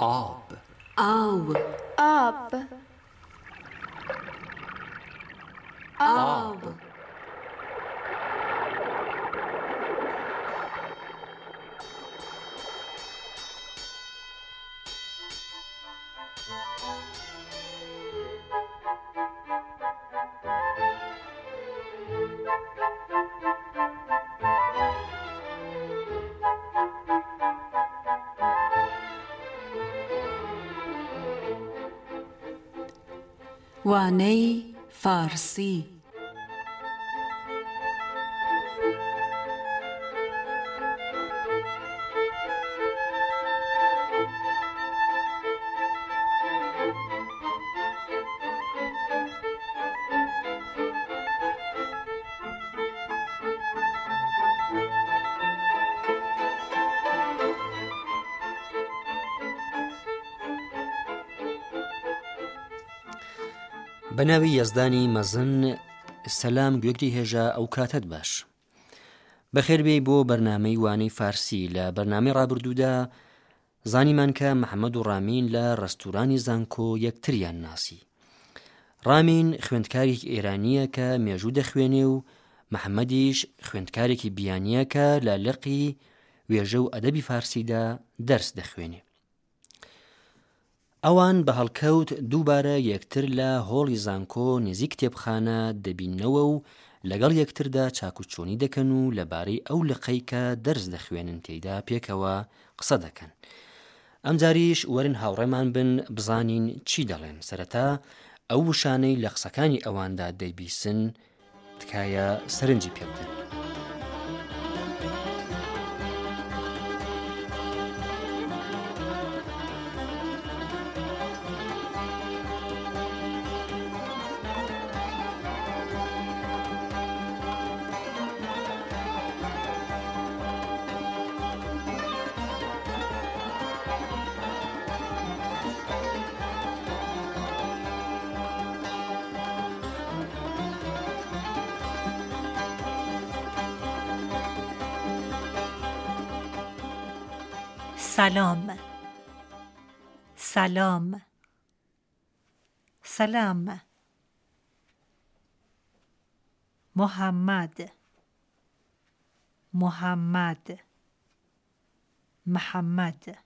Ob. Ob. Ob. Ob. Ob. وانەی فارسی. بەناوی یەزدانی مەزن سەسلام گوێگری هێژە ئەو کاتت باش. بەخێربێ بۆ بەرنمەی وانەی فارسی لە بەرنامی ڕابردوودا زانیمان کە محەممەد و ڕامین لە ڕستورانی زانکۆ یەکتریان ناسی. ڕامین خوێندکارێکی ئێرانیە کە مێژوو دەخوێنێ و محەممەدیش خوێندکارێکی بیانیە کە لە لقی وێژە و ئەدەبی فارسیدا دەرس دەخوێنێ. ئەوان بە هەڵکەوت دووبارە یەکتر لە هۆڵی زانکۆ نزیک کتێبخانە دەبینەوە و لەگەڵ یەکتردا چاکوچۆنی دەکەن و لەبارەی ئەو لەقەی کە دەرز دەخوێنن تێیدا پێکەوە قسە دەکەن. ئەم جاریش وەرن هاوڕێمان بن بزانین چی دەڵێن سەرەتا ئەو وشانەی لە قسەکانی ئەواندا دەیبیسن تکایە سەرنجی پێ سلام. سلام. سلام. محمد. محمد. محمد.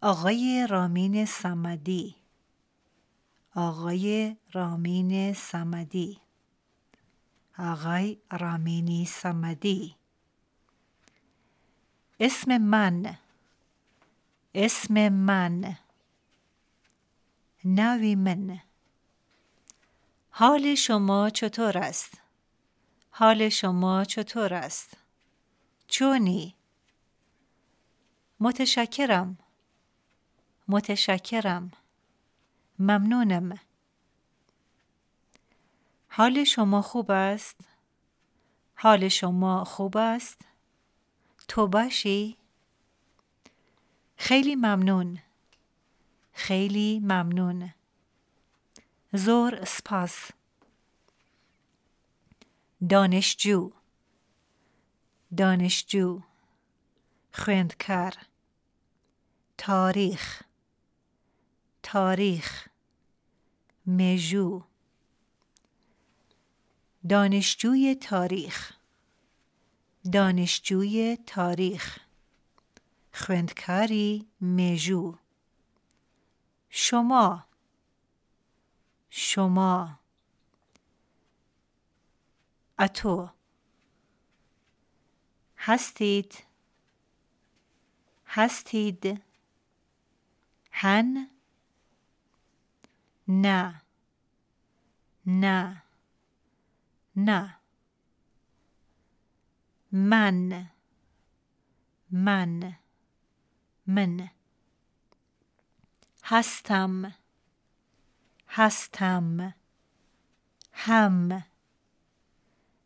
آقای رامین سمدی آقای رامین سمدی آقای رامینی سمدی اسم من اسم من نوی من حال شما چطور است؟ حال شما چطور است؟ چونی؟ متشکرم متشکرم ممنونم حال شما خوب است؟ حال شما خوب است؟ تو باشی؟ خیلی ممنون. خیلی ممنون. زور سپاس. دانشجو. دانشجو. خوێندکار تاریخ. تاریخ. مژوو دانشجوی تاریخ. دانشجوی تاریخ. خوندکاری مژو. شما. شما. اتو. هستید. هستید. هن. نه. نه. نه. من. من. من. هستم. هستم. هم.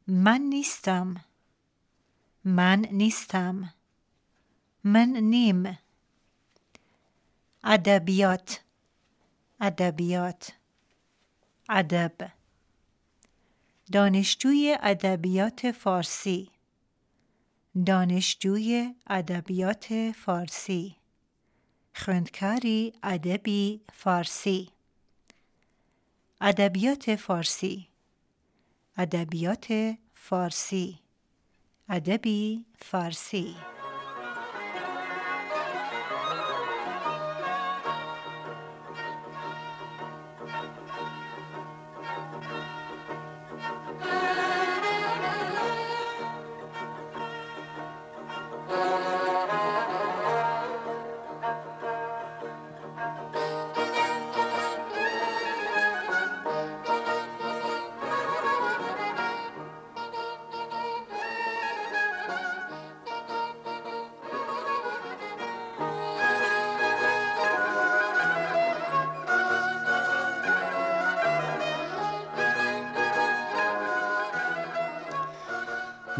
من نیستم. من نیستم. من نیم. ادبیات. ادبیات. ادب. دانشجوی ادبیات فارسی. دانشجوی ادبیات فارسی. خوندکاری ادبی فارسی. ادبیات فارسی. ادبیات فارسی. ادبی فارسی.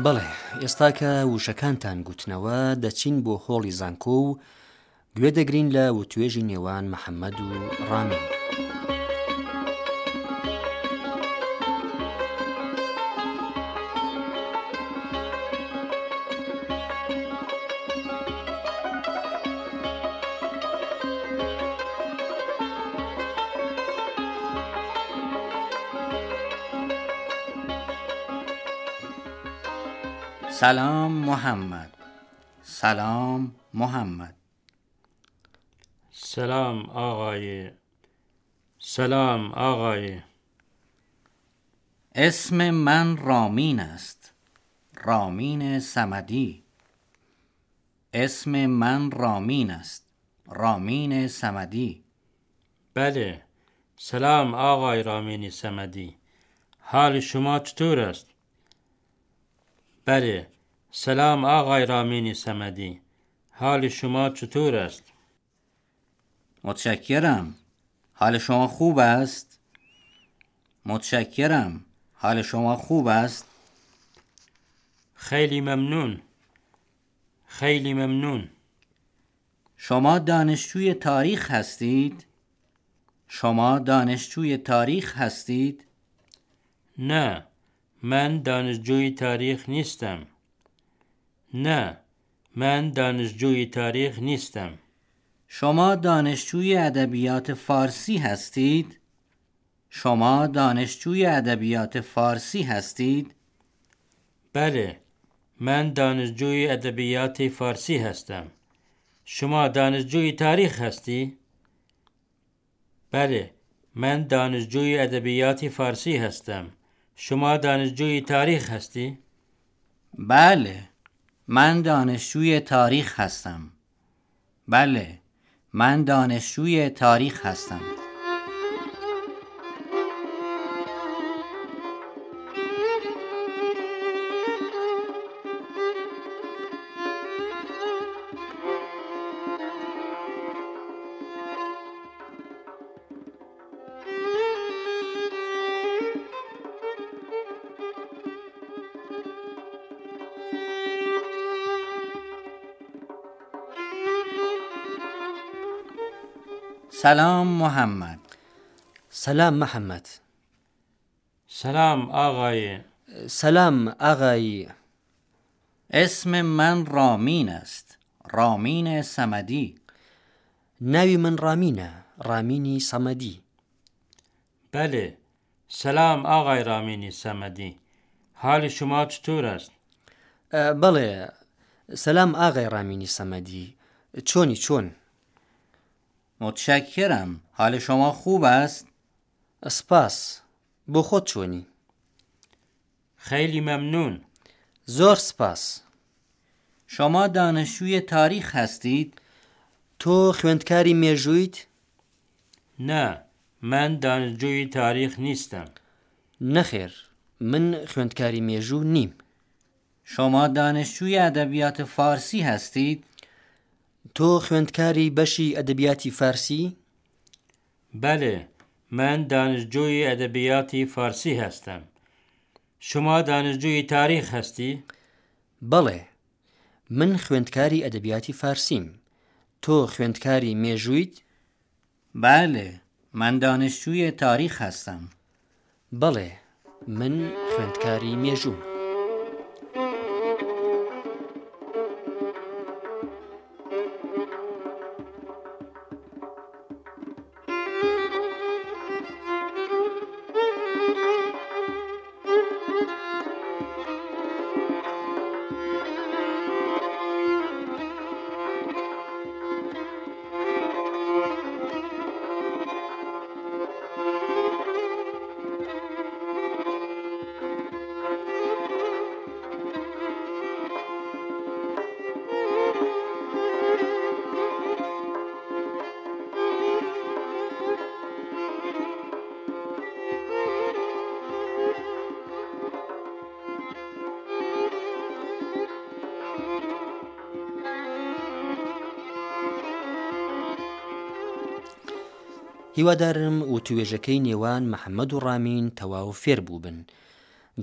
بەڵێ ئێستاکە وشەکانتان گوتنەوە دەچین بۆ هۆڵی زانکۆ و گوێ دەگرین لە وتوێژی نێوان محەممەد و ڕامین. سلام محمد. سلام محمد. سلام آقای. سلام آقای. اسم من رامین است. رامین سمدی اسم من رامین است. رامین سمدی بله. سلام آقای رامین سمدی حال شما چطور است؟ بله سلام آقای رامین سمدی حال شما چطور است؟ متشکرم حال شما خوب است؟ متشکرم حال شما خوب است؟ خیلی ممنون خیلی ممنون شما دانشجوی تاریخ هستید؟ شما دانشجوی تاریخ هستید؟ نه من دانشجوی تاریخ نیستم نه من دانشجوی تاریخ نیستم شما دانشجوی ادبیات فارسی هستید؟ شما دانشجوی ادبیات فارسی هستید؟ بله من دانشجوی ادبیات فارسی هستم شما دانشجوی تاریخ هستی؟ بله من دانشجوی ادبیات فارسی هستم شما دانشجوی تاریخ هستی؟ بله من دانشجوی تاریخ هستم بله من دانشجوی تاریخ هستم سلام محمد. سلام محەممەد سلام آقای. سلام ئاغایی اسم من رامین است. رامین سمدی ناوی من ڕامینە ڕامینی سەمەدی بله. سلام آقای رامینی سمدی حال شما چطور است؟ ئە، بەڵێ سەسلام ئاغای ڕامینی سەمەدی چۆنی چۆن متشکرم. حال شما خوب است؟ سپاس بۆ خۆت چۆنی خیلی ممنون. زۆر سپاس. شما دانشجوی تاریخ هستید؟ تۆ خوێندکاری مێژوویت نه من دانشجوی تاریخ نیستم. نەخێر من خوێندکاری مێژوو نیم. شما دانشجوی ادبیات فارسی هستید؟ تۆ خوێندکاری بەشی ئەدەبیاتی فارسی؟ بله من دانشجوی ادبیات فارسی هستم شما دانشجوی تاریخ هستی؟ بەڵێ من خوێندکاری ئەدەبیاتی فارسیم. تۆ خوێندکاری مێژوویت؟ بله من دانشجوی تاریخ هستم بەڵێ من خوێندکاری مێژوم هیوادارم و توێژەکەی نێوان محەممەد و ڕامین تەواو فێر بوو بن.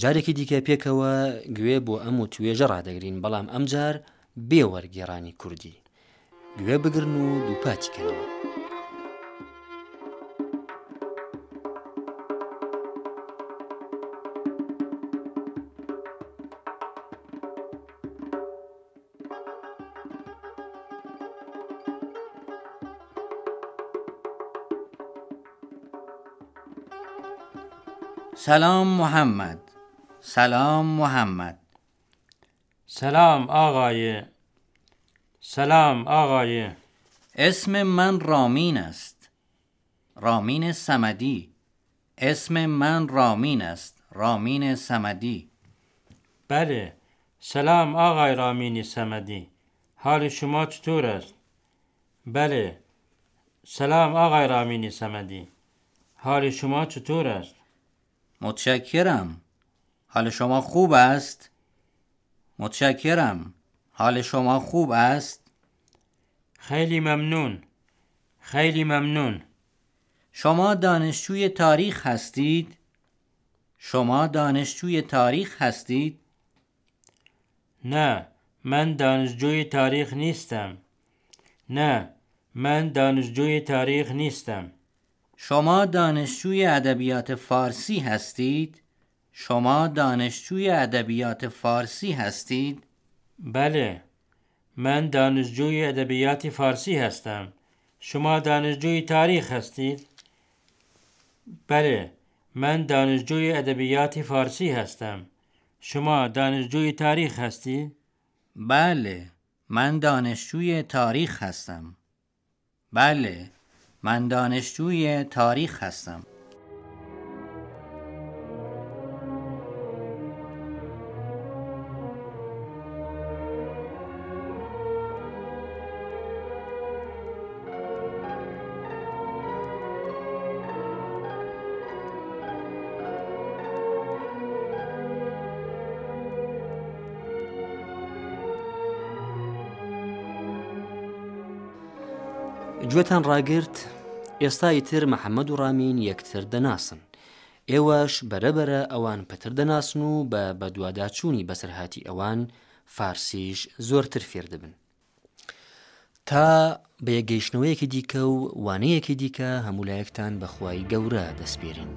جارێکی دیکە پێکەوە گوێ بۆ ئەم و توێژە ڕدەگرین بەڵام ئەمجار بێوەرگێڕانی کوردی. گوێ بگرن و دووپاتیکەنەوە سلام محمد. سلام محمد. سلام آقای. سلام آقای. اسم من رامین است. رامین سمدی. اسم من رامین است. رامین سمدی. بله. سلام آقای رامین سمدی. حال شما چطور است؟ بله. سلام آقای رامین سمدی. حال شما چطور است؟ متشکرم حال شما خوب است؟ متشکرم حال شما خوب است؟ خیلی ممنون خیلی ممنون شما دانشجوی تاریخ هستید؟ شما دانشجوی تاریخ هستید؟ نه من دانشجوی تاریخ نیستم نه من دانشجوی تاریخ نیستم شما دانشجوی ادبیات فارسی هستید؟ شما دانشجوی ادبیات فارسی هستید؟ بله من دانشجوی ادبیات فارسی هستم شما دانشجوی تاریخ هستید؟ بله من دانشجوی ادبیات فارسی هستم شما دانشجوی تاریخ هستید؟ بله من دانشجوی تاریخ هستم بله من دانشجوی تاریخ هستم. گوێتان ڕاگرت ئێستای تر محەممەد و ڕامین یەکتر دەناسن. ئێوەش بەرەبرە ئەوان پتر دەناسن و بە بەدواداچوونی بەسەرهاتی ئەوان فارسیش زۆرتر فێر دەبن. تا بە یەگەیشتنەوەیەکی دیکە و وانەیەکی دیکە هەمولایەکتان بەخوای گەورە دەستپێرین.